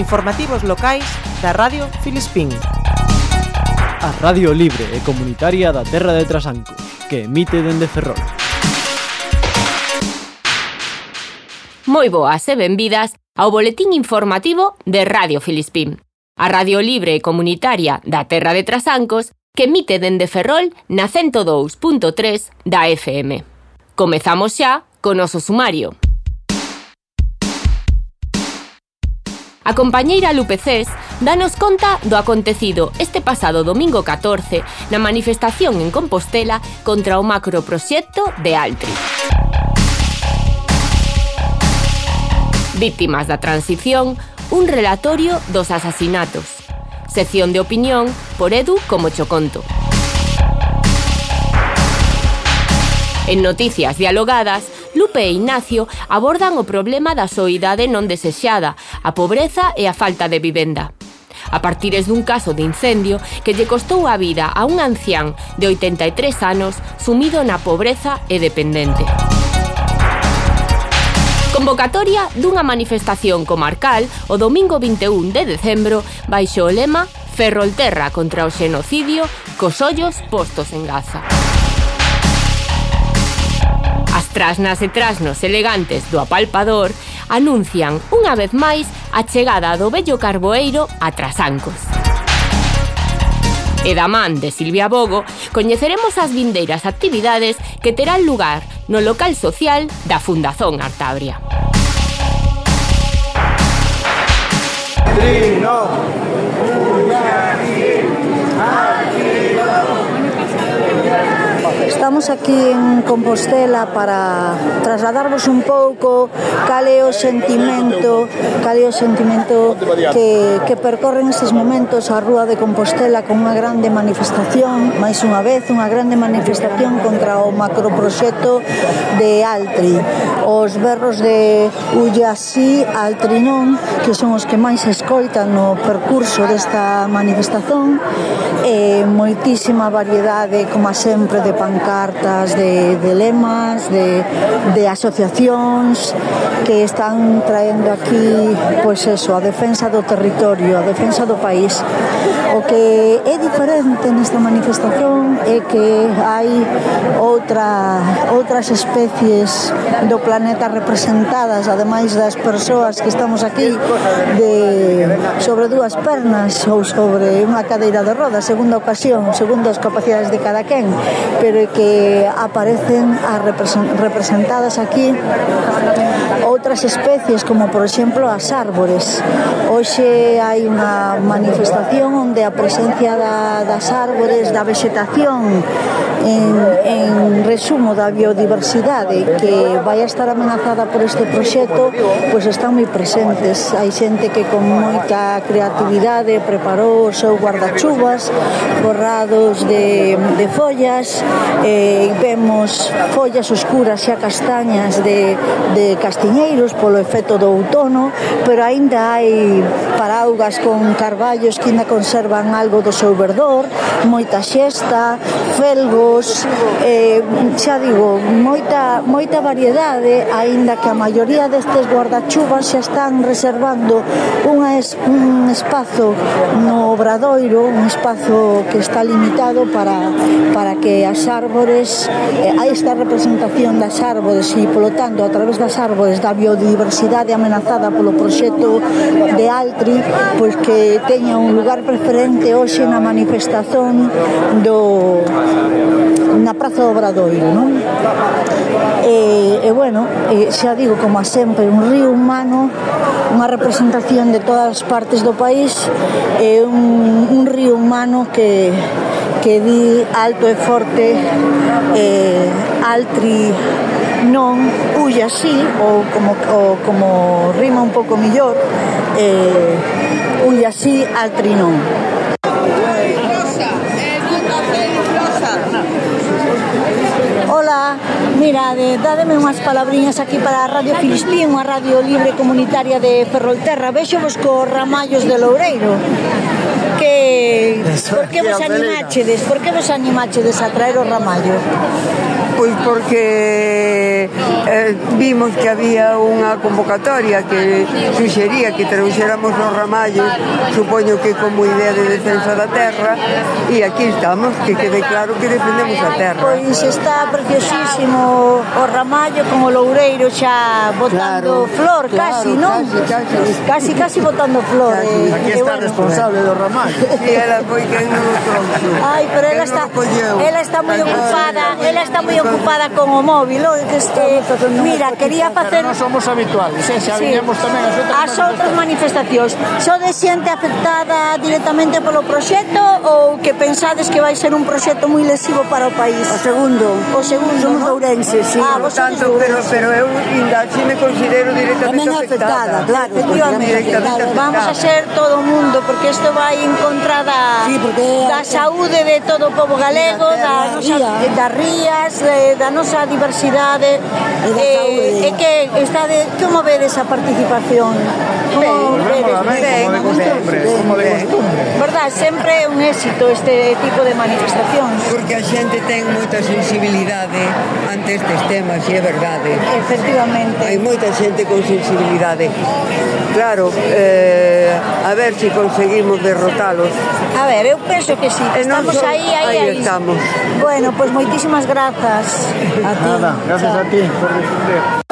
Informativos locais da Radio Filispín. A Radio Libre e Comunitaria da Terra de Trasanco, que emite dende Ferrol. Moi boas e benvidas ao Boletín Informativo de Radio Filispín. A Radio Libre e Comunitaria da Terra de Trasancos que emite dende Ferrol na 102.3 da FM. Comezamos xa con oso sumario. A compañeira Lupe Cés danos conta do acontecido este pasado domingo 14 na manifestación en Compostela contra o macroproxecto de Altri. Víctimas da transición, un relatorio dos asasinatos. Sección de opinión por Edu como Choconto. En Noticias Dialogadas, Lupe e Ignacio abordan o problema da soidade non desexada, a pobreza e a falta de vivenda. A partires dun caso de incendio que lle costou a vida a un ancián de 83 anos sumido na pobreza e dependente. Convocatoria dunha manifestación comarcal o domingo 21 de decembro baixo o lema Ferrolterra contra o xenocidio cos ollos postos en Gaza trasnas e trasnos elegantes do apalpador anuncian unha vez máis a chegada do vello carboeiro a Trasancos. E da man de Silvia Bogo, coñeceremos as vindeiras actividades que terán lugar no local social da Fundación Artabria. Trino. Estamos aquí en Compostela para trasladarvos un pouco cal é o sentimento, cal é o sentimento que, que percorren estes momentos a Rúa de Compostela con unha grande manifestación, máis unha vez, unha grande manifestación contra o macroproxecto de Altri. Os berros de Ullasí Altrinón, que son os que máis escoitan no percurso desta manifestación, e moitísima variedade, como sempre, de pancartas de, de lemas, de, de asociacións que están traendo aquí pois eso, a defensa do territorio, a defensa do país. O que é diferente nesta manifestación é que hai outra, outras especies do planeta representadas, ademais das persoas que estamos aquí de, sobre dúas pernas ou sobre unha cadeira de rodas, segunda ocasión, segundo as capacidades de cada quen, pero que aparecen a representadas aquí outras especies como por exemplo as árbores. Hoxe hai unha manifestación onde a presencia da, das árbores da vegetación en, en resumo da biodiversidade que vai a estar amenazada por este proxecto, pois están moi presentes. Hai xente que con moita creatividade preparou o seu guardachuvas, borrados de, de follas, e vemos follas oscuras xa castañas de, de castiñeiros polo efecto do outono, pero aínda hai paraugas con carballos que ainda conservan algo do seu verdor, moita xesta, felgo, tipos, eh, xa digo, moita, moita variedade, aínda que a maioría destes guardachuvas xa están reservando unha es, un espazo no obradoiro, un espazo que está limitado para, para que as árbores, eh, hai esta representación das árbores e, polo tanto, a través das árbores da biodiversidade amenazada polo proxecto de Altri, pois que teña un lugar preferente hoxe na manifestación do na Praza do Obradoiro, non? E, e bueno, e, xa digo, como a sempre, un río humano, unha representación de todas as partes do país, e un, un río humano que que di alto e forte eh, altri non huya así ou como, ou como rima un pouco millor eh, huya así altri non Mira, de, dádeme unhas palabriñas aquí para a Radio Filispín, unha radio libre comunitaria de Ferrolterra. Vexovos co Ramallos de Loureiro que por que vos animáchedes, por que vos animáchedes a traer o ramallo? Pois porque eh, vimos que había unha convocatoria que suxería que trouxéramos os ramallos, supoño que como idea de defensa da terra, e aquí estamos, que quede claro que defendemos a terra. Pois está preciosísimo o ramallo con o loureiro xa botando claro, flor, claro, casi, non? Casi, casi. Casi, casi botando flor. Casi. Eh, aquí está bueno. responsable do ramallo. Sí, e ela foi quen non o trouxo. Ai, pero ela está, ela está moi ocupada, ela está moi ocupada con o móvil, o que este, mira, quería facer... Pero non somos habituales, eh, xa sí. viñemos tamén as outras As outras manifestacións. Só de xente afectada directamente polo proxecto ou que pensades que vai ser un proxecto moi lesivo para o país? O segundo. O segundo, Somos ¿no? ourenses, sí. Ah, vos tanto, pero, pero eu ainda así me considero directamente afectada. afectada. claro. Efectivamente, afectada. vamos a ser todo o mundo, porque isto vai encontrar da, sí, porque da saúde de todo o povo galego, da, nosa, eh, das rías, de, da nosa diversidade. E, da eh, e que está de, como vedes a participación? Como ben, vedes? Ben, ben, como de costumbre, ben, como de costumbre. Verdad, sempre é un éxito este tipo de manifestacións. Porque a xente ten moita sensibilidade ante estes temas, e é verdade. Efectivamente. Hai moita xente con sensibilidade. Claro, eh, a ver se si conseguimos derrotalos A ver, eu penso que sí, que estamos so, aí, aí, aí. estamos. Bueno, pois pues, moitísimas grazas a ti. Nada, gracias a ti por responder.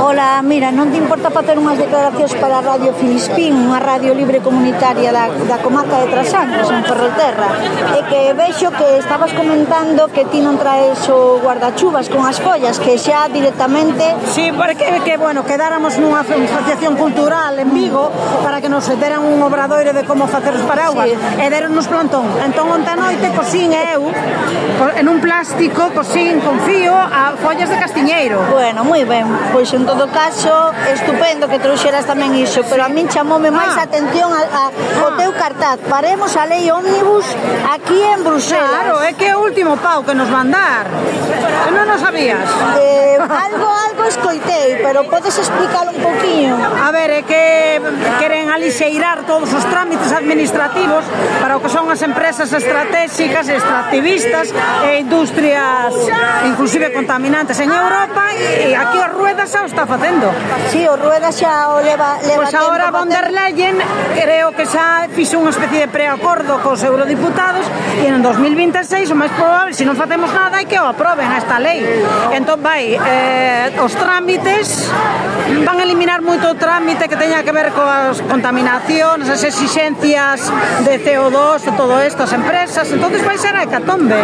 Ola, mira, non te importa facer unhas declaracións para a Radio Filispín, unha radio libre comunitaria da, da comarca de Trasancos, en Ferrolterra, e que vexo que estabas comentando que ti non traes o guardachuvas con as follas, que xa directamente... Sí, porque, que, bueno, quedáramos nunha asociación cultural en Vigo para que nos deran un obradoiro de como facer os paraguas, sí. e deronnos plantón. Entón, onta noite, cosín eu, en un plástico, cosín, confío, a follas de castiñeiro. Bueno, moi ben, pois entón todo caso, estupendo que trouxeras tamén iso, pero a min chamoume ah. máis ah. atención a, a, ah. o teu cartaz. Paremos a lei ómnibus aquí en Bruselas. Claro, é que é o último pau que nos van dar. Que non o sabías. Eh, algo, algo escoitei, pero podes explicar un poquinho? A ver, é que queren alixeirar todos os trámites administrativos para o que son as empresas estratégicas, extractivistas e industrias inclusive contaminantes en Europa e aquí as ruedas aos está facendo. Si, sí, o Rueda xa o leva, leva Pois pues agora von der Leyen creo que xa fixo unha especie de preacordo cos eurodiputados e en 2026 o máis probable, se non facemos nada, é que o aproben esta lei. Entón vai, eh, os trámites van a eliminar moito o trámite que teña que ver coas contaminacións, as exixencias de CO2, e todo isto, as empresas, entonces vai ser a hecatombe.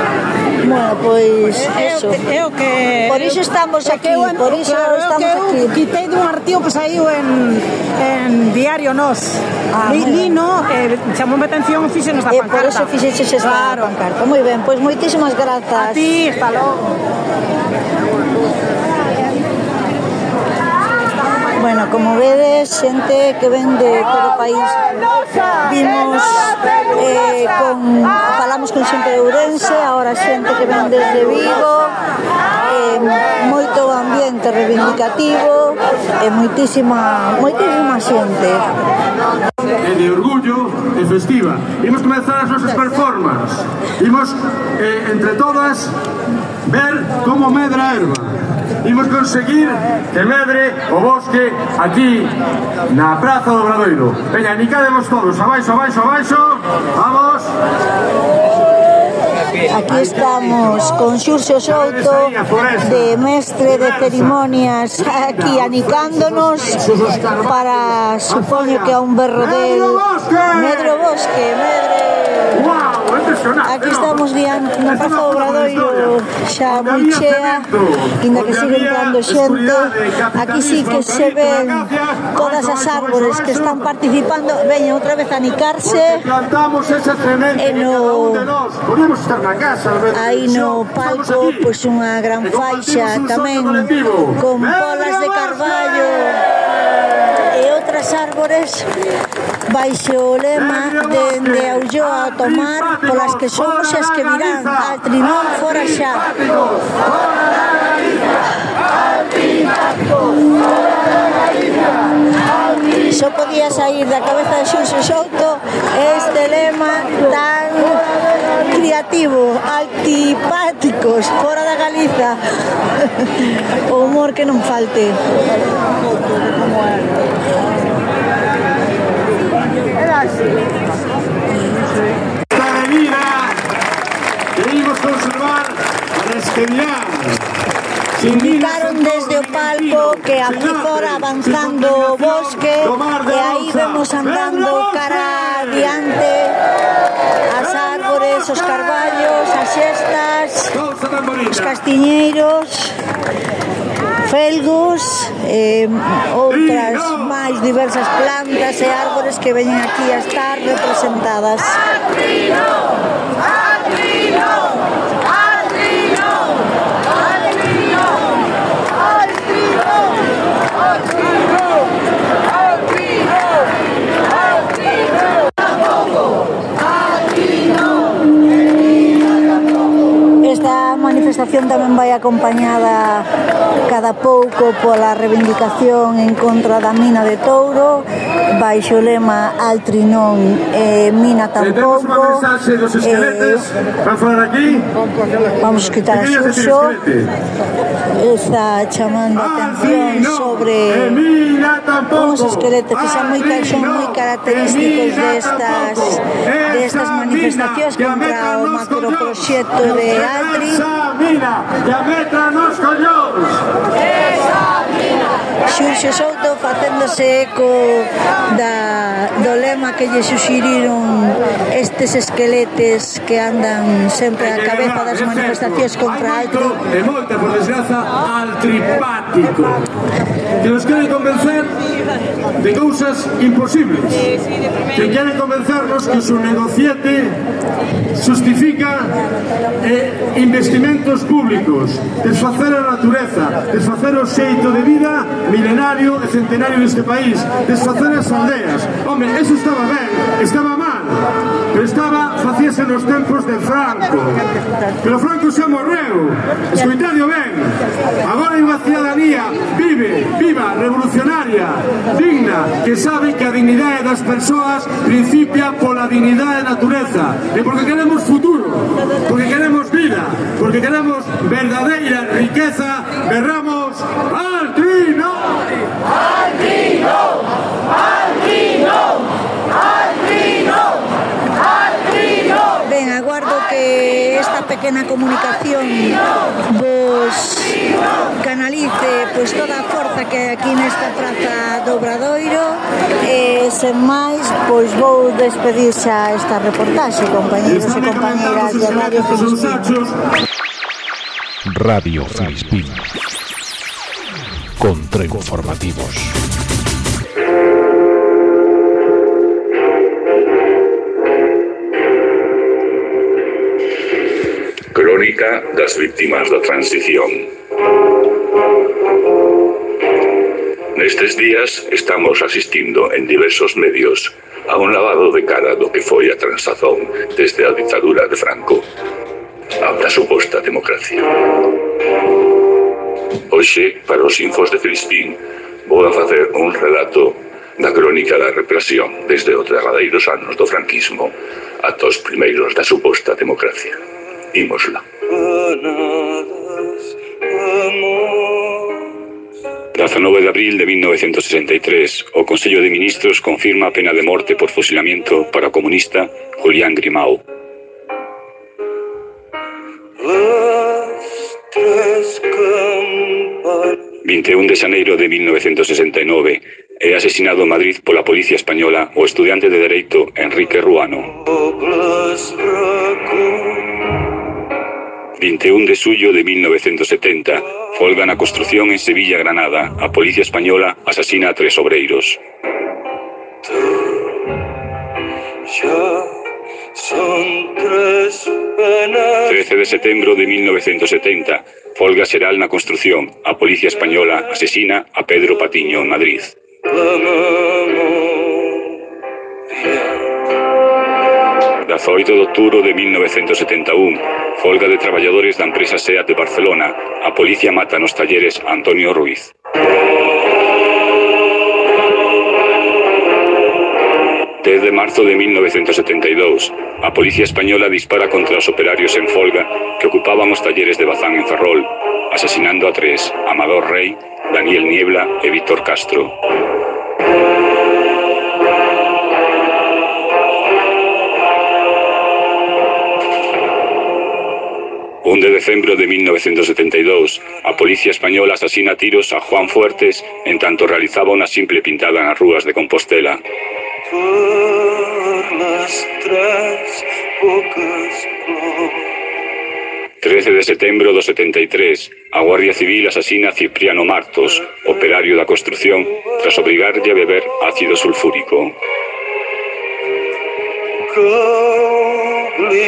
Bueno, pois eso. É o que Por iso estamos aquí, eu, por iso claro, estamos que eu aquí. Quitei dun artigo que saiu en en Diario Nós. Ah, Lino eh, chamoume atención e fixenos da pancarta. Por iso fixeches esta claro. pancarta. Moi ben, pois moitísimas grazas. A ti, hasta logo. Bueno, como vedes, xente que ven de todo o país. Vimos, eh, con, falamos con xente de Ourense, ahora xente que ven desde Vigo, eh, moito ambiente reivindicativo e moitísima, moitísima xente. E de orgullo e festiva. Imos comenzar as nosas performances. Imos, eh, entre todas, ver como medra a erva imos conseguir que medre o bosque aquí na Praza do Obradoiro. Veña, nicademos todos, abaixo, abaixo, abaixo, vamos... Aquí estamos con Xurxo Souto de mestre de cerimonias aquí anicándonos para supoño que a un berro del Medro Bosque, Medre. Aquí estamos diante na Praza do Obradoiro xa moi chea, inda que sigue entrando xente. Aquí sí que se ven todas as árbores que están participando, veñen outra vez a nicarse. E eh, no... Aí no palco, pois unha gran faixa tamén con polas de carballo. E outras árbores Baixo o lema dende de Ulloa a tomar polas que somos as que virán al trinón fora xa. Só podía sair da cabeza de Xurxo Souto este lema tan creativo, altipáticos, fora da Galiza. O humor que non falte. Stare viva! Venimos conservar, resqueñar. Indicaron desde o palco que aquí fora avanzando o bosque e aí vemos andando cara adiante as árbores, os carballos, as xestas, os castiñeiros felgos, eh, outras máis diversas plantas e árbores que veñen aquí a estar representadas. Esta manifestación tamén vai acompañada cada pouco pola reivindicación en contra da mina de Touro baixo o lema Altri non eh, mina tampouco. mensaxe dos esqueletes. Eh, van falar aquí? Vamos escutar a Xuxo está chamando a atención sobre uns esqueletes que son moi, son moi característicos destas destas manifestacións contra o macroproxecto de Altri. que a metra nos collou 我学生 facéndose co da, do lema que lle suxiriron estes esqueletes que andan sempre a cabeza das manifestacións contra Altri. E moita, por desgraza, altripático. Que nos queren convencer de cousas imposibles. Que queren convencernos que o negociete justifica eh, investimentos públicos, desfacer a natureza, desfacer o xeito de vida milenario e centenario centenario neste país desfacer as aldeas. Home, eso estaba ben, estaba mal pero estaba, facíase nos tempos de Franco. Pero Franco xa morreu escoitadio ben. Agora hai unha cidadanía vive, viva, revolucionaria digna, que sabe que a dignidade das persoas principia pola dignidade da natureza e porque queremos futuro porque queremos vida porque queremos verdadeira riqueza berramos al trino Ben, aguardo que esta pequena comunicación vos canalice pois toda a forza que hai aquí nesta praza do Obradoiro e sen máis, pois vou despedir xa esta reportaxe, compañeros e compañeras de Radio Filispín. Radio Filispín. Contrainformativos. Crónica das víctimas da transición. Nestes días estamos asistindo en diversos medios a un lavado de cara do que foi a transazón desde a ditadura de Franco a suposta democracia. Hoxe, para os infos de Filispín, vou a facer un relato da crónica da represión desde os derradeiros anos do franquismo ata os primeiros da suposta democracia. Imos lá. 9 de abril de 1963, o Consello de Ministros confirma a pena de morte por fusilamiento para o comunista Julián Grimau, ...21 de xaneiro de 1969 é asesinado en Madrid pola policía española o estudiante de Dereito Enrique Ruano. 21 de suyo de 1970, folga na construción en Sevilla, Granada. A policía española asasina a tres obreiros. Son tres penas. 13 de setembro de 1970 Folga xeral na construción. A policía española asesina a Pedro Patiño en Madrid. Da 8 de outubro de 1971 Folga de traballadores da empresa SEAT de Barcelona. A policía mata nos talleres Antonio Ruiz. Oh. 10 de marzo de 1972, a Policía Española dispara contra os operarios en folga que ocupaban os talleres de Bazán en Ferrol, asesinando a tres, Amador Rey, Daniel Niebla e Víctor Castro. 1 de decembro de 1972, a Policía Española asasina a tiros a Juan Fuertes en tanto realizaba unha simple pintada nas rúas de Compostela. Por las tres bocas flor. 13 de setembro do 73, a Guardia Civil asasina a Cipriano Martos, operario da construción, tras obrigarlle a beber ácido sulfúrico. Coblides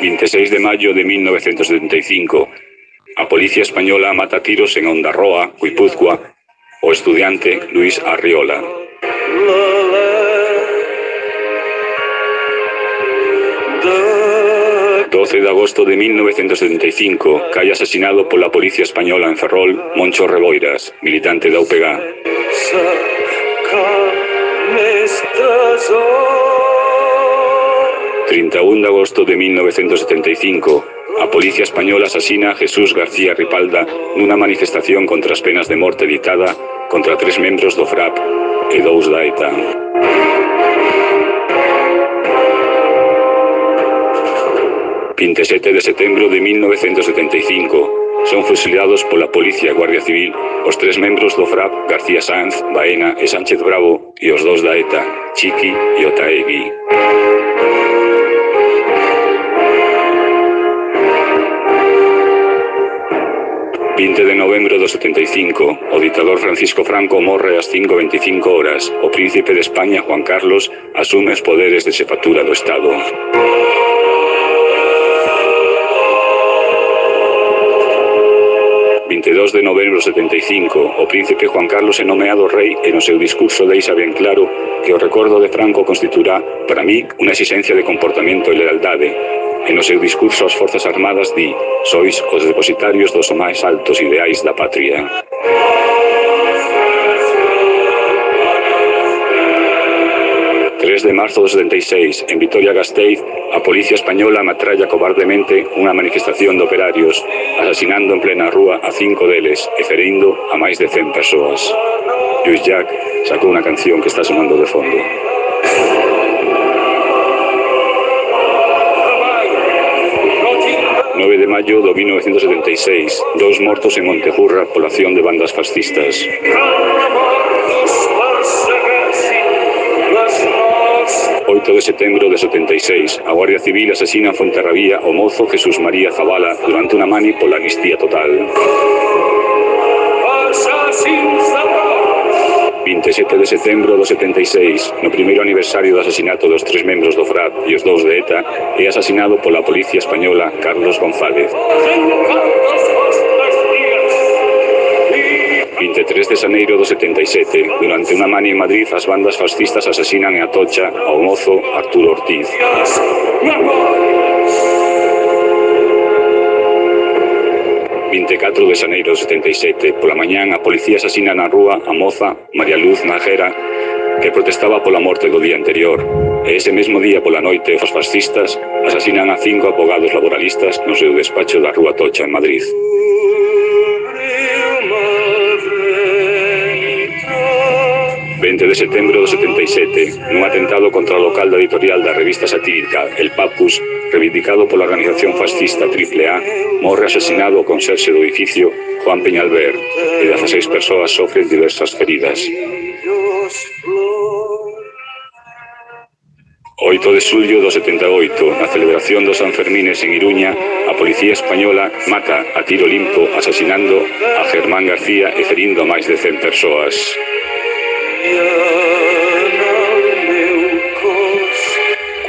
26 de mayo de 1975, a Policía Española mata tiros en Ondarroa, Guipúzcoa, o estudiante Luis Arriola. de 12 de agosto de 1975 cae asesinado pola policía española en Ferrol Moncho Reboiras, militante da UPG. ...31 de agosto de 1975... ...a policía española asasina a Jesús García Ripalda... ...nunha manifestación contra as penas de morte ditada ...contra tres membros do FRAP e dous da ETA. ...27 de setembro de 1975... ...son fusilados pola Policía e Guardia Civil... ...os tres membros do FRAP García Sanz, Baena e Sánchez Bravo... ...e os dous da ETA, Chiqui e Otaegui. 20 de novembro do 75, o ditador Francisco Franco morre ás 5.25 horas. O príncipe de España, Juan Carlos, asume os poderes de xefatura do Estado. 22 de novembro 75, o príncipe Juan Carlos é nomeado rei e no seu discurso deixa ben claro que o recordo de Franco constituirá, para mí, unha exigencia de comportamento e lealdade, E no seu discurso ás Forzas Armadas di sois os depositarios dos máis altos ideais da patria. de marzo do 76, en Vitoria Gasteiz, a policía española matralla cobardemente unha manifestación de operarios, asasinando en plena rúa a cinco deles e ferindo a máis de 100 persoas. Luis Jack sacou unha canción que está sonando de fondo. de maio do 1976, dous mortos en Montejurra, población de bandas fascistas. 8 de setembro de 76, a Guardia Civil asesina en Fonterrabía o mozo Jesús María Zavala durante unha mani pola amnistía total. 27 de setembro do 76, no primeiro aniversario do asasinato dos tres membros do FRAP e os dous de ETA, é asasinado pola policía española Carlos González. 23 de xaneiro do 77, durante unha mani en Madrid, as bandas fascistas asasinan en Atocha ao mozo Arturo Ortiz. 24 de xaneiro de 77, pola mañán a policía asasina na rúa a moza María Luz Najera que protestaba pola morte do día anterior. E ese mesmo día pola noite os fascistas asasinan a cinco abogados laboralistas no seu despacho da rúa Tocha en Madrid. 20 de setembro do 77, nun atentado contra o local da editorial da revista satírica El Papus, reivindicado pola organización fascista AAA, morre asesinado o conserxe do edificio Juan Peñalver, e 16 persoas sofren diversas feridas. 8 de xullo do 78, na celebración dos Sanfermines en Iruña, a policía española mata a tiro limpo asesinando a Germán García e ferindo a máis de 100 persoas.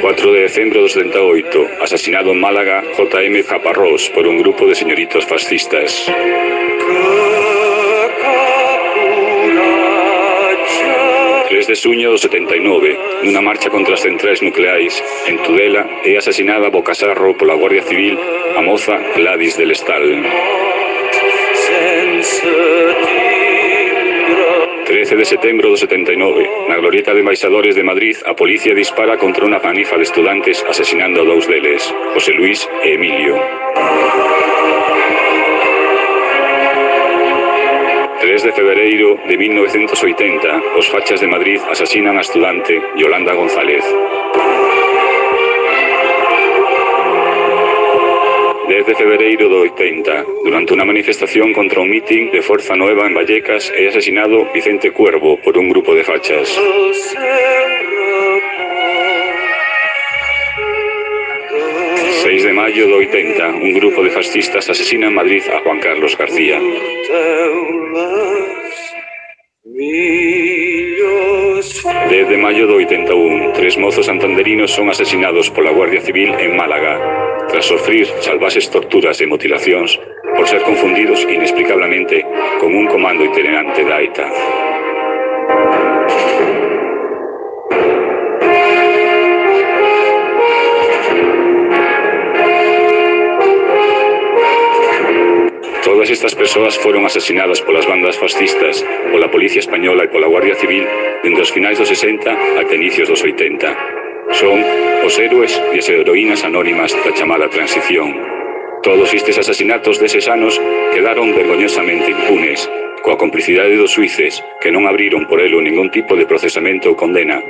4 de decembro do 78, asesinado en Málaga J.M. Caparrós por un grupo de señoritos fascistas. 3 de suño do 79, nunha marcha contra as centrais nucleais, en Tudela, é asesinada Bocasarro pola Guardia Civil a moza Gladys del Estal. 13 de setembro do 79, na glorieta de embaixadores de Madrid, a policía dispara contra unha manifa de estudantes asesinando a dous deles, José Luis e Emilio. de febreiro de 1980, os fachas de Madrid asasinan a estudante Yolanda González. De febreiro do 80, durante unha manifestación contra un mitin de Forza Nueva en Vallecas, é asesinado Vicente Cuervo por un grupo de fachas. 6 de maio do 80, un grupo de fascistas asesina en Madrid a Juan Carlos García. Desde maio do 81, tres mozos santanderinos son asesinados pola Guardia Civil en Málaga, tras sofrir salvaxes torturas e mutilacións por ser confundidos inexplicablemente con un comando itinerante da ETA. Todas estas persoas foron asesinadas polas bandas fascistas, pola Policía Española e pola Guardia Civil dende os finais dos 60 ata inicios dos 80. Son os héroes e as heroínas anónimas da chamada transición. Todos estes asasinatos deses anos quedaron vergoñosamente impunes, coa complicidade dos suíces que non abriron por elo ningún tipo de procesamento ou condena,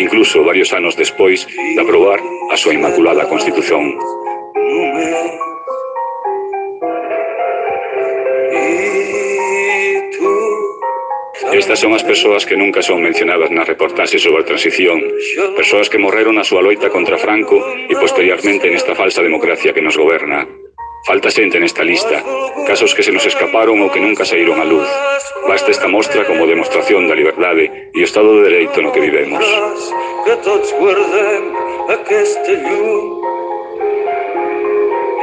incluso varios anos despois de aprobar a súa Inmaculada Constitución. Estas son as persoas que nunca son mencionadas nas reportaxes sobre a transición, persoas que morreron na súa loita contra Franco e posteriormente nesta falsa democracia que nos goberna. Falta xente nesta lista, casos que se nos escaparon ou que nunca saíron á luz. Basta esta mostra como demostración da liberdade e o estado de dereito no que vivemos. Que tots guardem aquesta llum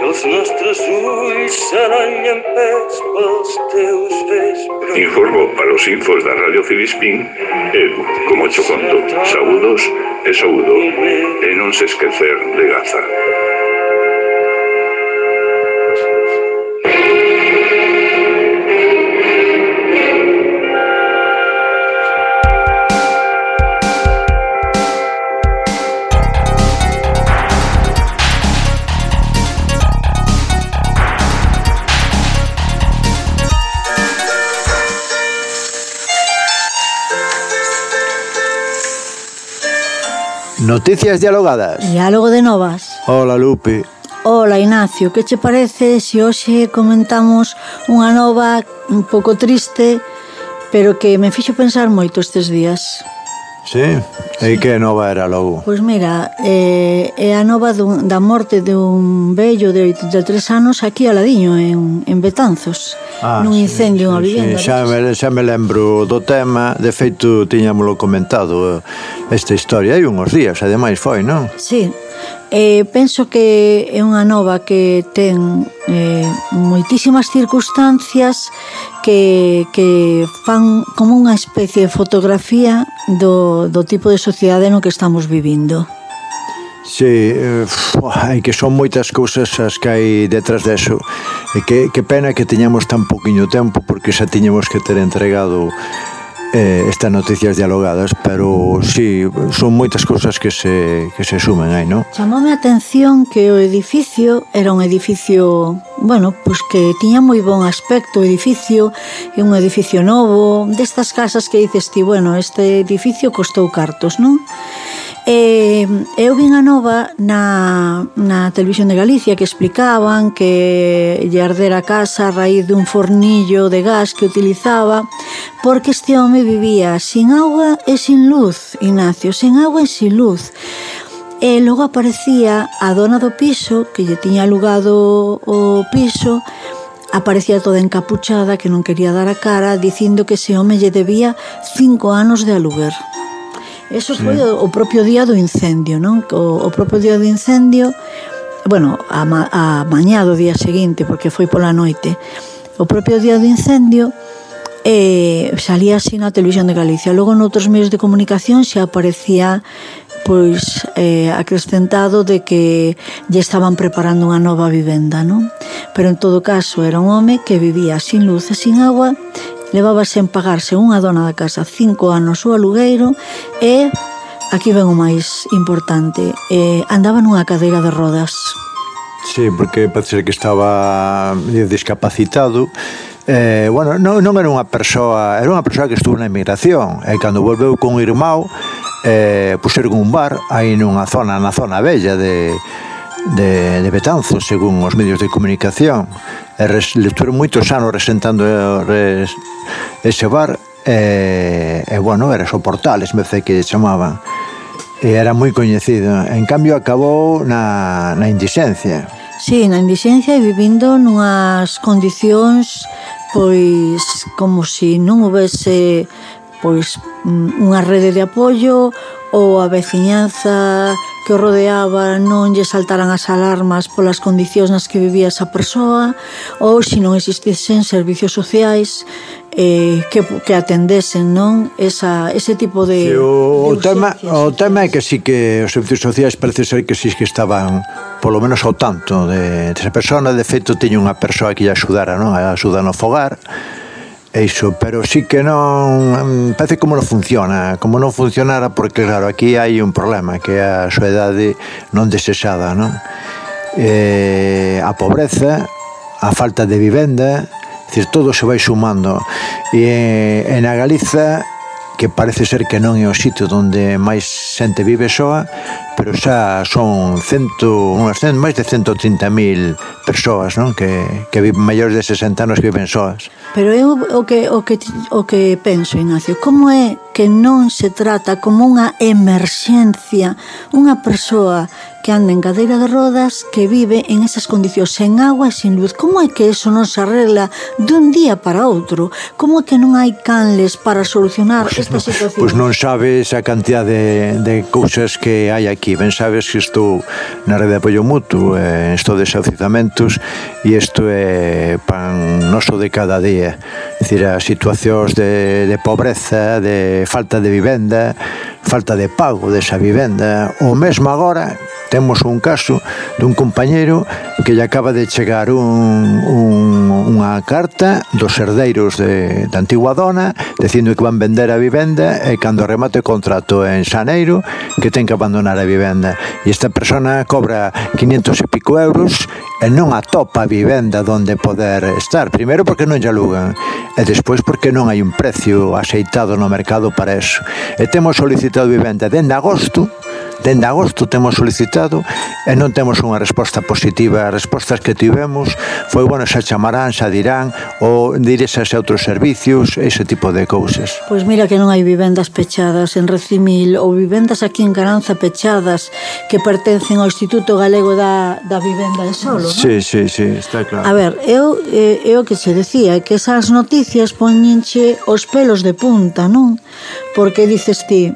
Nos nostros ulls seran llampets pels teus vespres. Informo para os infos da Radio Filispín, eu, como cho conto, saúdos e saúdo, eh, e non se esquecer de Gaza. Noticias dialogadas. Diálogo de novas. Hola, Lupe. Ola, Ignacio. Que che parece se hoxe comentamos unha nova un pouco triste, pero que me fixo pensar moito estes días? Sí? E que nova era logo? Pois mira, eh, é a nova dun, da morte de un vello de 83 anos aquí a Ladiño, en, en Betanzos, ah, nun incendio unha sí, vivienda. Sí. Xa, me, xa me lembro do tema, de feito tiñámolo comentado eh, esta historia hai uns días, ademais foi, non? Sí, Eh, penso que é unha nova que ten eh, moitísimas circunstancias que, que fan como unha especie de fotografía do, do tipo de sociedade no que estamos vivindo. Sí, eh, hai que son moitas cousas as que hai detrás deso. E que, que pena que teñamos tan poquinho tempo porque xa tiñemos que ter entregado eh, estas noticias dialogadas, pero sí, son moitas cousas que se, que se sumen aí, non? Chamoume a atención que o edificio era un edificio, bueno, pois que tiña moi bon aspecto o edificio, é un edificio novo, destas casas que dices ti, bueno, este edificio costou cartos, non? Eh, e eu vin a nova na, na televisión de Galicia que explicaban que lle ardera a casa a raíz dun fornillo de gas que utilizaba porque este home vivía sin agua e sin luz, Ignacio, sin agua e sin luz. E logo aparecía a dona do piso que lle tiña alugado o piso aparecía toda encapuchada que non quería dar a cara dicindo que ese home lle debía cinco anos de aluguer. Eso sí. foi o propio día do incendio, non? O, o propio día do incendio, bueno, a, ma, a mañá do día seguinte, porque foi pola noite. O propio día do incendio eh, salía así na televisión de Galicia. Logo noutros medios de comunicación xa aparecía pois eh, acrescentado de que lle estaban preparando unha nova vivenda, non? Pero en todo caso era un home que vivía sin luz e sin agua levaba sen pagarse unha dona da casa cinco anos o alugueiro e, aquí ven o máis importante, eh, andaba nunha cadeira de rodas. Sí, porque parece que estaba eh, discapacitado Eh, bueno, non, non era unha persoa, era unha persoa que estuvo na emigración e cando volveu con o irmão eh, puseron un bar aí nunha zona, na zona bella de, de, de Betanzos, según os medios de comunicación. E res, le estuveron moitos anos resentando eh, res, ese bar e, e bueno, era soportales, me que chamaban. E era moi coñecido. En cambio, acabou na, na indixencia. Sí, na indixencia e vivindo nunhas condicións pois como se si non houvese pois mm, unha rede de apoio ou a veciñanza que o rodeaba non lle saltaran as alarmas polas condicións nas que vivía esa persoa ou se non existisen servicios sociais eh, que, que atendesen non esa, ese tipo de, sí, o, de o tema o tema é que sí que os servicios sociais parece ser que sí que estaban polo menos ao tanto de, de esa persona de feito teño unha persoa que lle axudara non? a axuda no fogar E iso, pero sí que non parece como non funciona, como non funcionara porque claro, aquí hai un problema que é a soedade non desexada, non? Eh, a pobreza, a falta de vivenda, é dicir, todo se vai sumando. E, e na Galiza que parece ser que non é o sitio onde máis xente vive soa, pero xa son cento, unhas cent, máis de 130.000 persoas non? que, que viven, maiores de 60 anos viven soas. Pero eu o que, o que, o que penso, Ignacio, como é que non se trata como unha emerxencia unha persoa que anda en cadeira de rodas, que vive en esas condicións sen agua e sen luz. Como é que eso non se arregla dun día para outro? Como é que non hai canles para solucionar pois esta no, situación? Pois non sabes a cantidad de, de cousas que hai aquí. Ben sabes que estou na rede de apoio mutuo, eh, estou de xaucitamentos e isto é pan noso de cada día. É dicir, as situacións de, de pobreza, de falta de vivenda, falta de pago desa vivenda, o mesmo agora Temos un caso dun compañeiro que lle acaba de chegar un, un, unha carta dos herdeiros de, da antigua dona dicindo que van vender a vivenda e cando remate o contrato en Xaneiro que ten que abandonar a vivenda. E esta persona cobra 500 e pico euros e non atopa vivenda donde poder estar. Primeiro porque non lle alugan e despois porque non hai un precio axeitado no mercado para eso. E temos solicitado vivenda dende agosto Dende agosto temos solicitado e non temos unha resposta positiva. As respostas que tivemos foi, bueno, xa chamarán, xa dirán, ou direxase a outros servicios, ese tipo de cousas. Pois mira que non hai vivendas pechadas en Recimil ou vivendas aquí en Caranza pechadas que pertencen ao Instituto Galego da, da Vivenda en Solo, non? Sí, sí, sí, está claro. A ver, eu, eh, eu que se decía que esas noticias poñenche os pelos de punta, non? Porque dices ti,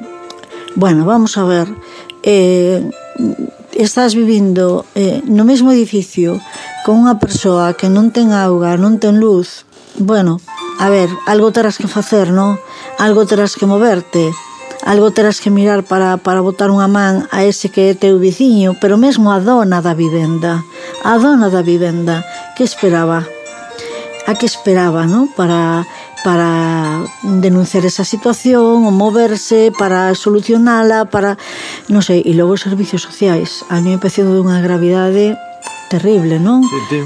bueno, vamos a ver, eh, estás vivindo eh, no mesmo edificio con unha persoa que non ten auga, non ten luz, bueno, a ver, algo terás que facer, non? Algo terás que moverte, algo terás que mirar para, para botar unha man a ese que é teu veciño, pero mesmo a dona da vivenda, a dona da vivenda, que esperaba? A que esperaba, non? Para para denunciar esa situación o moverse, para solucionala, para... non sei, e logo os servicios sociais. A mí me pareceu dunha gravidade terrible, non? Sí, sí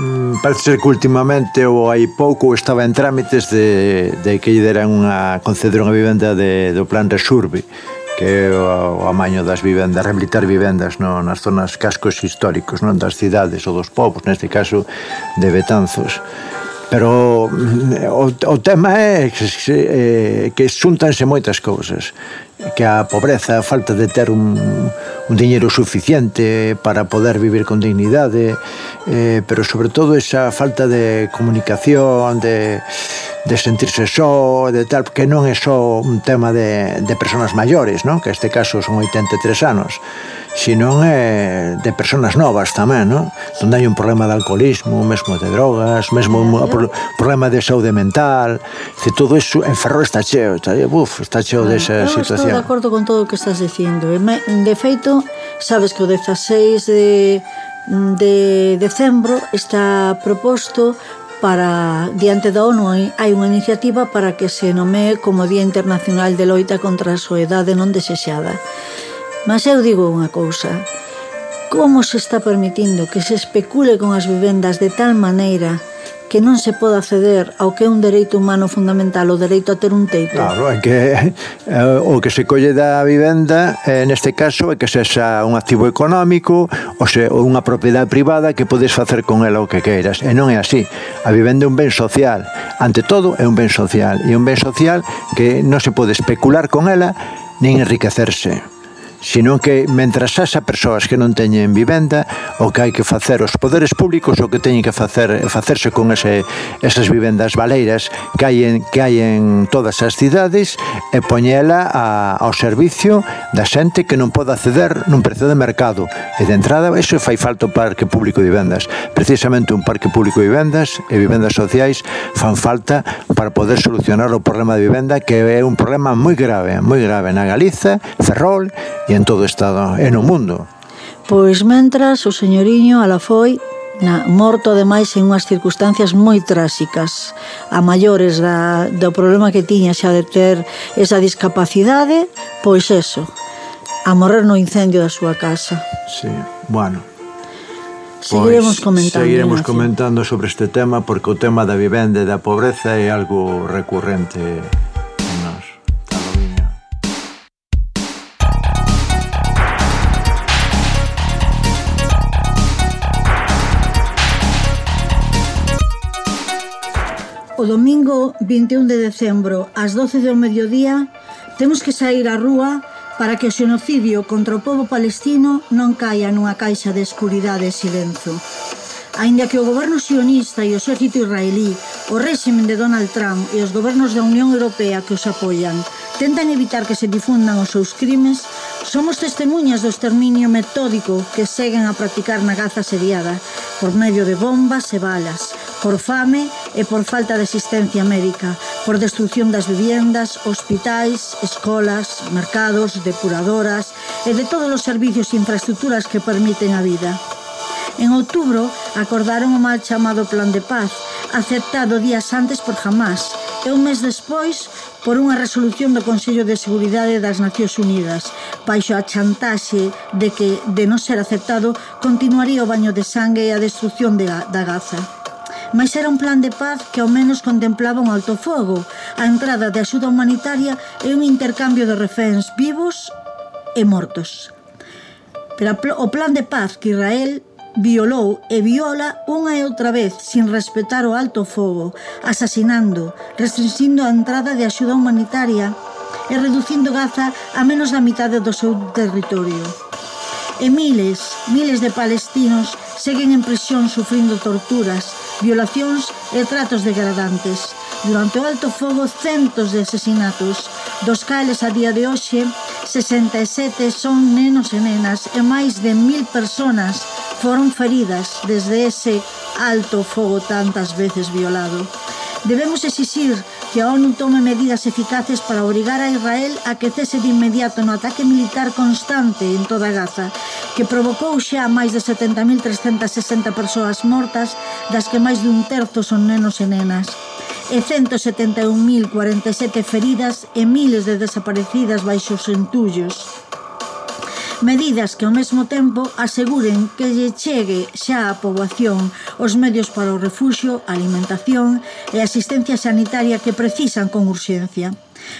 mm, parece ser que últimamente ou hai pouco estaba en trámites de, de que lle deran unha conceder unha vivenda de, do plan Resurbe que é o, o amaño das vivendas, rehabilitar vivendas no, nas zonas cascos históricos, non das cidades ou dos povos, neste caso de Betanzos. Pero mm, o, o tema é que, eh, que xuntanse moitas cousas que a pobreza, a falta de ter un, un diñeiro suficiente para poder vivir con dignidade, eh, pero sobre todo esa falta de comunicación, de, de sentirse só, de tal, que non é só un tema de, de personas maiores, non? que este caso son 83 anos, sino é de personas novas tamén, non? donde hai un problema de alcoholismo, mesmo de drogas, mesmo un pro, problema de saúde mental, se todo iso en Ferrol está cheo, está, uf, está cheo desa esa situación estou de acordo con todo o que estás dicindo. De feito, sabes que o 16 de, de decembro está proposto para diante da ONU hai unha iniciativa para que se nomee como Día Internacional de Loita contra a Soedade Non Desexada. Mas eu digo unha cousa, como se está permitindo que se especule con as vivendas de tal maneira que non se pode acceder ao que é un dereito humano fundamental, o dereito a ter un teito. Claro, é que eh, o que se colle da vivenda, eh, neste caso, é que sexa un activo económico ou, se, ou unha propiedade privada que podes facer con ela o que queiras. E non é así. A vivenda é un ben social. Ante todo, é un ben social. E un ben social que non se pode especular con ela nin enriquecerse sino que mentras haxa persoas que non teñen vivenda, o que hai que facer os poderes públicos o que teñen que facer facerse con ese, esas vivendas baleiras que hai en, que hai en todas as cidades e poñela a, ao servicio da xente que non pode acceder nun prezo de mercado. E de entrada, iso fai falta o parque público de vivendas. Precisamente un parque público de vivendas e vivendas sociais fan falta para poder solucionar o problema de vivenda que é un problema moi grave, moi grave na Galiza, Ferrol e en todo o Estado e no mundo. Pois mentras o señoriño Alafoi na, morto ademais en unhas circunstancias moi tráxicas a maiores da, do problema que tiña xa de ter esa discapacidade pois eso a morrer no incendio da súa casa sí, bueno pois Seguiremos pois, comentando. Seguiremos Ignacio. comentando sobre este tema porque o tema da vivenda e da pobreza é algo recurrente O domingo 21 de decembro, ás 12 do mediodía, temos que sair á rúa para que o xenocidio contra o povo palestino non caia nunha caixa de escuridade e silenzo. Ainda que o goberno sionista e o exército israelí, o réximen de Donald Trump e os gobernos da Unión Europea que os apoian tentan evitar que se difundan os seus crimes, Somos testemunhas do exterminio metódico que seguen a practicar na Gaza sediada por medio de bombas e balas, por fame e por falta de asistencia médica, por destrucción das viviendas, hospitais, escolas, mercados, depuradoras e de todos os servicios e infraestructuras que permiten a vida. En outubro acordaron o mal chamado Plan de Paz, aceptado días antes por Hamas, e un mes despois por unha resolución do Consello de Seguridade das Nacións Unidas, baixo a chantaxe de que, de non ser aceptado, continuaría o baño de sangue e a destrucción de, da Gaza. Mas era un plan de paz que ao menos contemplaba un alto fogo, a entrada de axuda humanitaria e un intercambio de reféns vivos e mortos. Pero o plan de paz que Israel violou e viola unha e outra vez sin respetar o alto fogo, asasinando, restringindo a entrada de axuda humanitaria e reducindo Gaza a menos da mitade do seu territorio. E miles, miles de palestinos seguen en prisión sufrindo torturas, violacións e tratos degradantes. Durante o alto fogo, centos de asesinatos, dos cales a día de hoxe 67 son nenos e nenas e máis de mil personas foron feridas desde ese alto fogo tantas veces violado. Debemos exixir que a ONU tome medidas eficaces para obrigar a Israel a que cese de inmediato no ataque militar constante en toda Gaza, que provocou xa máis de 70.360 persoas mortas, das que máis dun terzo son nenos e nenas e 171.047 feridas e miles de desaparecidas baixo os entullos medidas que ao mesmo tempo aseguren que lle chegue xa á poboación os medios para o refuxio, alimentación e asistencia sanitaria que precisan con urxencia.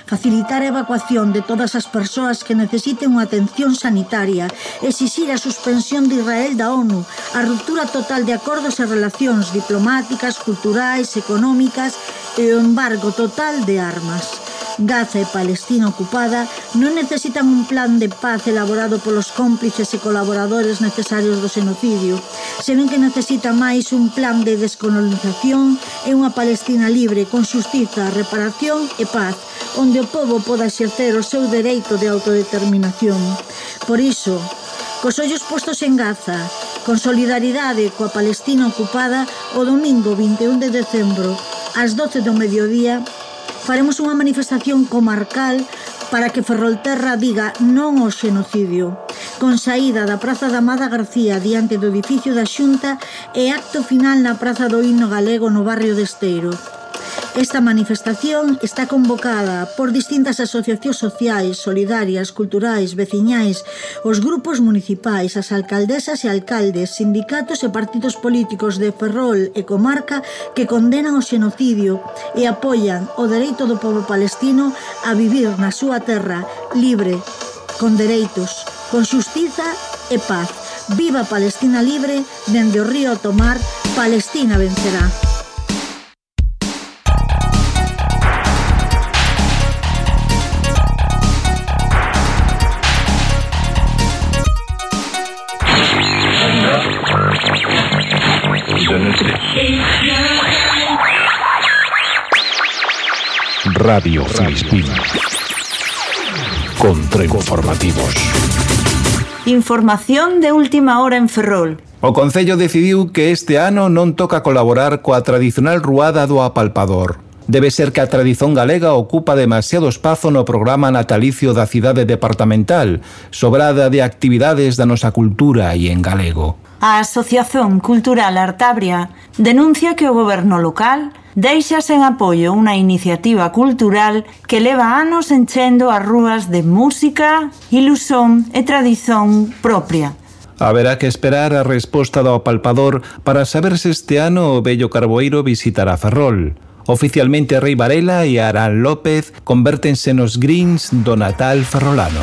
Facilitar a evacuación de todas as persoas que necesiten unha atención sanitaria, exixir a suspensión de Israel da ONU, a ruptura total de acordos e relacións diplomáticas, culturais, económicas e o embargo total de armas. Gaza e Palestina ocupada non necesitan un plan de paz elaborado polos cómplices e colaboradores necesarios do xenocidio, senón que necesita máis un plan de descolonización e unha Palestina libre con xustiza, reparación e paz, onde o povo poda exercer o seu dereito de autodeterminación. Por iso, cos ollos postos en Gaza, con solidaridade coa Palestina ocupada o domingo 21 de decembro ás 12 do mediodía faremos unha manifestación comarcal para que Ferrolterra diga non ao xenocidio. Con saída da Praza da Amada García diante do edificio da Xunta e acto final na Praza do Hino Galego no barrio de Esteiro. Esta manifestación está convocada por distintas asociacións sociais, solidarias, culturais, veciñais, os grupos municipais, as alcaldesas e alcaldes, sindicatos e partidos políticos de Ferrol e comarca que condenan o xenocidio e apoian o dereito do povo palestino a vivir na súa terra libre, con dereitos, con xustiza e paz. Viva Palestina libre, dende o río Tomar, Palestina vencerá. Radio Filispina. Contrainformativos. Información de última hora en Ferrol. O Concello decidiu que este ano non toca colaborar coa tradicional ruada do apalpador. Debe ser que a tradición galega ocupa demasiado espazo no programa natalicio da cidade departamental, sobrada de actividades da nosa cultura e en galego. A Asociación Cultural Artabria denuncia que o goberno local deixa sen apoio unha iniciativa cultural que leva anos enchendo as rúas de música, ilusión e tradición propia. Haberá que esperar a resposta do apalpador para saber se este ano o bello carboeiro visitará Ferrol. Oficialmente Rei Varela e Arán López convértense nos greens do Natal ferrolano.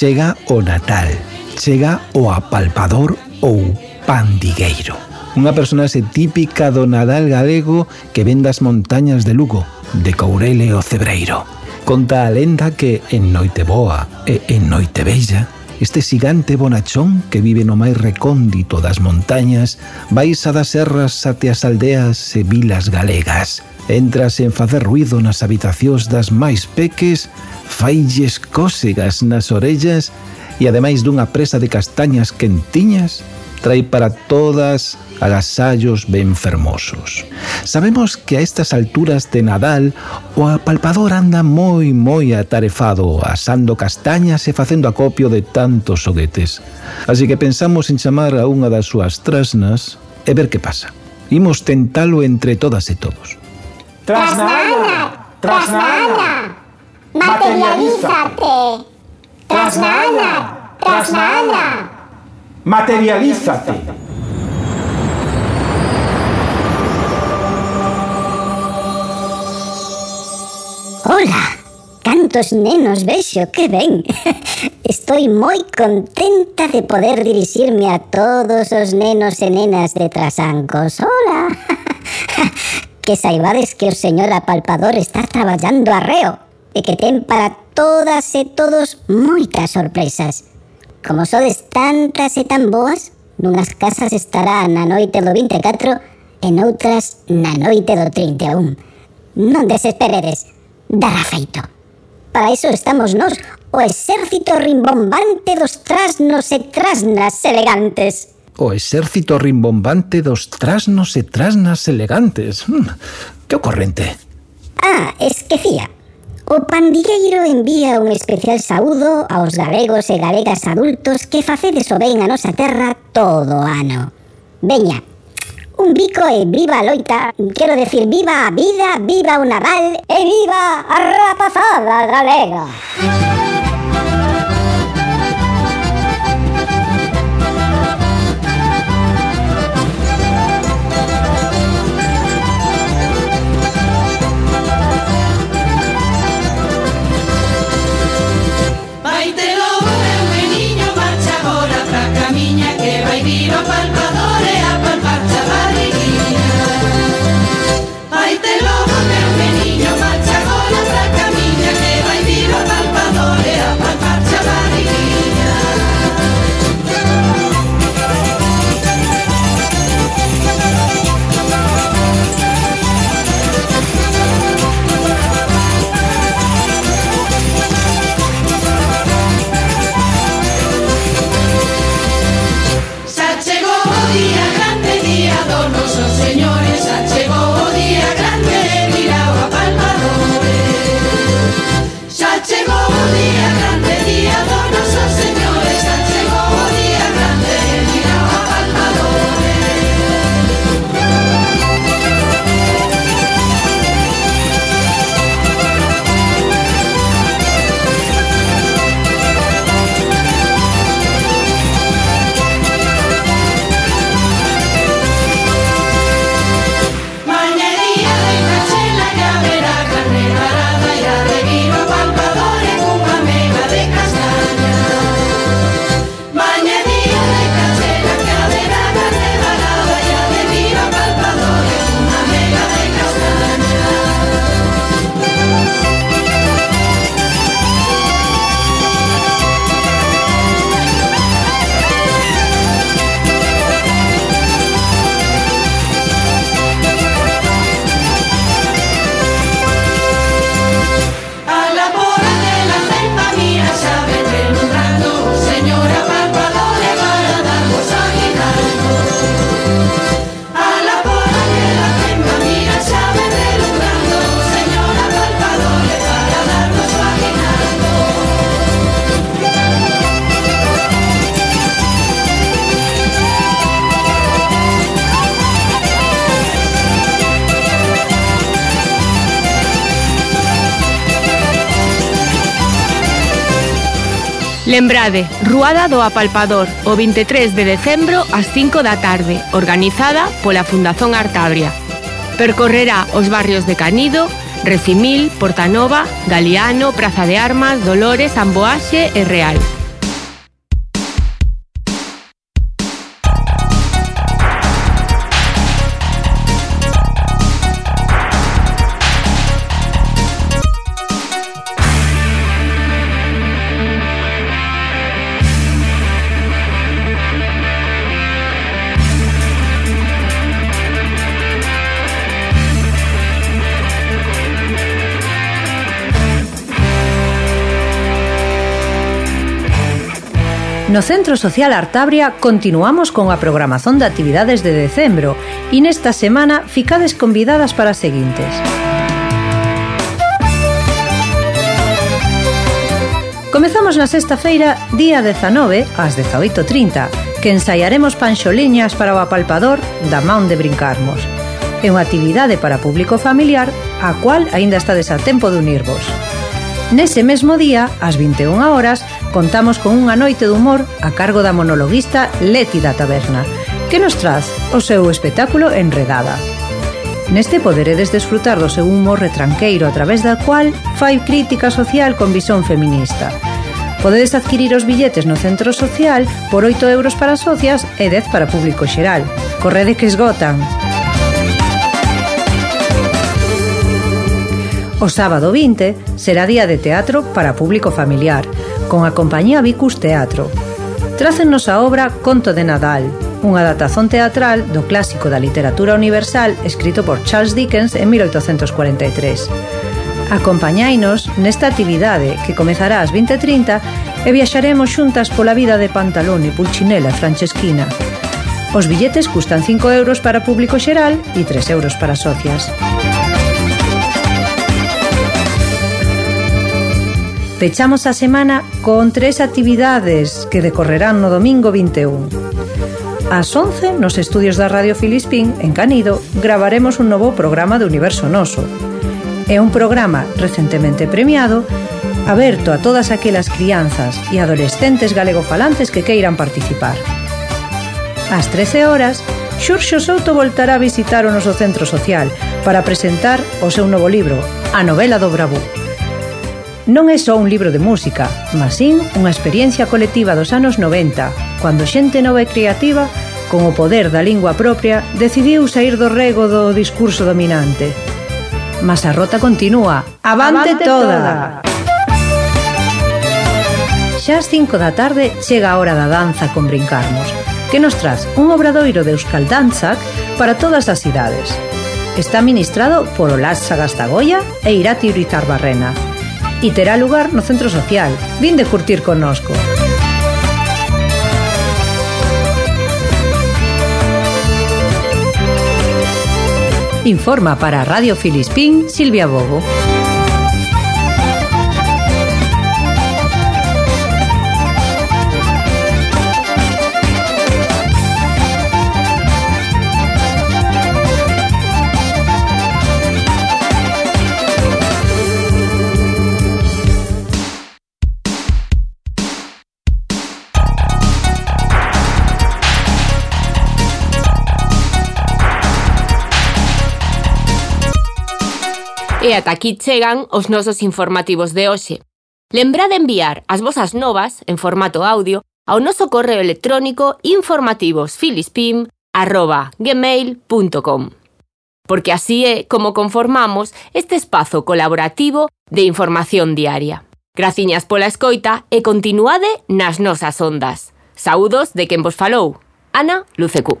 Chega o Natal, chega o apalpador ou pandigueiro. Unha personaxe típica do Nadal galego que ven das montañas de Lugo, de Courele o Cebreiro. Conta a lenda que en Noiteboa e en Noitebella este xigante bonachón que vive no máis recóndito das montañas, baixa das serras até as aldeas e vilas galegas entras en facer ruido nas habitacións das máis peques, failles cósegas nas orellas e ademais dunha presa de castañas quentiñas, trai para todas agasallos ben fermosos. Sabemos que a estas alturas de Nadal o apalpador anda moi moi atarefado asando castañas e facendo acopio de tantos xoguetes. Así que pensamos en chamar a unha das súas trasnas e ver que pasa. Imos tentalo entre todas e todos. Trasnala, trasnala, materialízate. Trasnala, trasnala, materialízate. Hola, cantos nenos vexo que ben. Estoy moi contenta de poder dirixirme a todos os nenos e nenas de Trasancos. Hola. que saibades que o señor apalpador está traballando arreo e que ten para todas e todos moitas sorpresas. Como sodes tantas e tan boas, nunhas casas estará na noite do 24 e noutras na noite do 31. Non desesperedes, dará feito. Para iso estamos nós, o exército rimbombante dos trasnos e trasnas elegantes o exército rimbombante dos trasnos e trasnas elegantes. Hmm, que ocorrente? Ah, esquecía. O pandilleiro envía un especial saúdo aos galegos e galegas adultos que facedes o ben a nosa terra todo o ano. Veña, un bico e viva a loita, quero decir viva a vida, viva o naval e viva a rapazada galega. Lembrade, Ruada do Apalpador, o 23 de decembro ás 5 da tarde, organizada pola Fundación Artabria. Percorrerá os barrios de Canido, Recimil, Portanova, Galiano, Praza de Armas, Dolores, Amboaxe e Real. No Centro Social Artabria continuamos con a programación de actividades de decembro e nesta semana ficades convidadas para as seguintes. Comezamos na sexta feira, día 19, ás 18.30, que ensaiaremos panxoliñas para o apalpador da man de brincarmos. É unha actividade para público familiar, a cual aínda estades a tempo de unirvos. Nese mesmo día, ás 21 horas, contamos con unha noite de humor a cargo da monologuista Leti da Taberna, que nos traz o seu espectáculo Enredada. Neste poderedes desfrutar do seu humor retranqueiro a través da cual fai crítica social con visón feminista. Podedes adquirir os billetes no centro social por 8 euros para socias e 10 para público xeral. Correde que esgotan! O sábado 20 será día de teatro para público familiar, con a compañía Vicus Teatro. Trácennos a obra Conto de Nadal, unha adaptación teatral do clásico da literatura universal escrito por Charles Dickens en 1843. Acompañainos nesta actividade que comezará ás 20.30 e viaxaremos xuntas pola vida de Pantalone, Pulcinella e Franceschina. Os billetes custan 5 euros para público xeral e 3 euros para socias. Pechamos a semana con tres actividades que decorrerán no domingo 21. Ás 11, nos estudios da Radio Filispín, en Canido, gravaremos un novo programa de Universo Noso. É un programa recentemente premiado aberto a todas aquelas crianzas e adolescentes galegofalantes que queiran participar. Ás 13 horas, Xurxo Souto voltará a visitar o noso centro social para presentar o seu novo libro, A novela do Bravú. Non é só un libro de música, mas sin unha experiencia colectiva dos anos 90, cando xente nova e creativa, con o poder da lingua propia, decidiu sair do rego do discurso dominante. Mas a rota continúa. ¡Avante, Avante toda! toda! Xa ás 5 da tarde chega a hora da danza con Brincarmos, que nos traz un obradoiro de Euskal Danzac para todas as idades. Está ministrado por Olatza Gastagoya e Irati Urizar Barrena, e terá lugar no Centro Social. Vinde curtir connosco. Informa para Radio Filispín, Silvia Bobo. E ata aquí chegan os nosos informativos de hoxe. Lembrade enviar as vosas novas en formato audio ao noso correo electrónico informativosfilispim@gmail.com. Porque así é como conformamos este espazo colaborativo de información diaria. Graciñas pola escoita e continuade nas nosas ondas. Saúdos de quen vos falou, Ana Lucecú.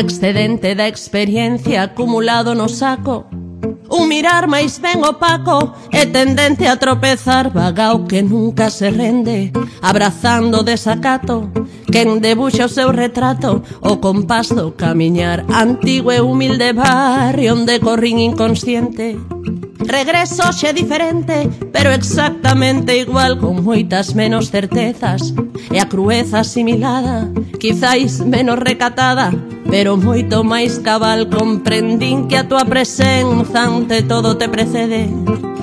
excedente da experiencia acumulado no saco. Un mirar máis ben opaco e tendente a tropezar vagao que nunca se rende Abrazando desacato. Quen debuxa o seu retrato O compás do camiñar. Antigo e humilde barrio onde corrín inconsciente. Regreso xe diferente, pero exactamente igual Con moitas menos certezas. E a crueza asimilada Quizáis menos recatada, pero moito máis cabal. Comprendín que a tua presenza ante todo te precede.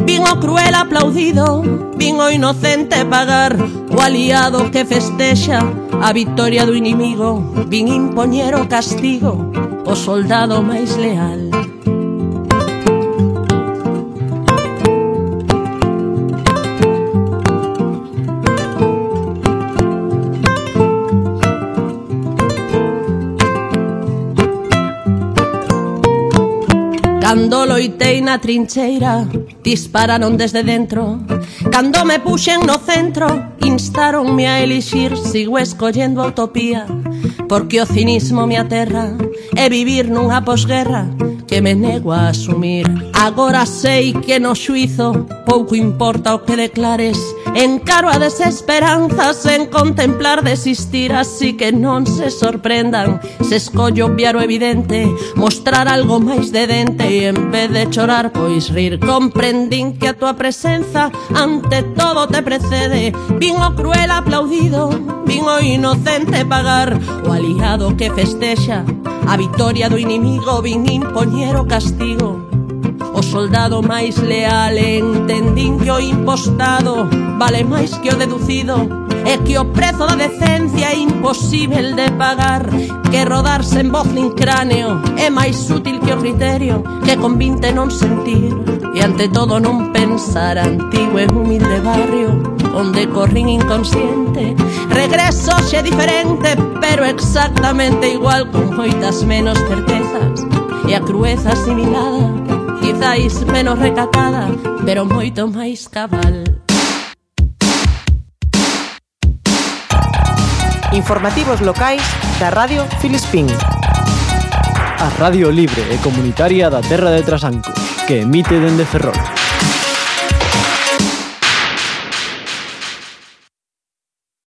Vin o cruel aplaudido, vin o inocente pagar. O aliado que festexa a victoria do inimigo Vin impoñer o castigo, o soldado máis leal. Cando loitei na trincheira Dispararon desde dentro. Cando me puxen no centro Instaronme a elixir Sigo escollendo a utopía Porque o cinismo me aterra E vivir nunha posguerra Que me nego a asumir. Agora sei que no xuizo Pouco importa o que declares Encaro a desesperanza sen contemplar desistir Así que non se sorprendan. Se escollo obviar o evidente Mostrar algo máis de dente E en vez de chorar pois rir. Comprendín que a tua presenza Ante todo te precede. Vin o cruel aplaudido Vin o inocente pagar. O aliado que festexa A vitoria do inimigo Vin impoñer o castigo soldado máis leal e entendín que o impostado vale máis que o deducido e que o prezo da decencia é imposible de pagar que rodarse en voz nin cráneo é máis útil que o criterio que convinte non sentir e ante todo non pensar antigo e humilde barrio onde corrín inconsciente regreso xe diferente pero exactamente igual con moitas menos certezas e a crueza asimilada quizáis menos recatada, pero moito máis cabal. Informativos locais da Radio Filispín. A Radio Libre e Comunitaria da Terra de Trasancos, que emite dende Ferrol.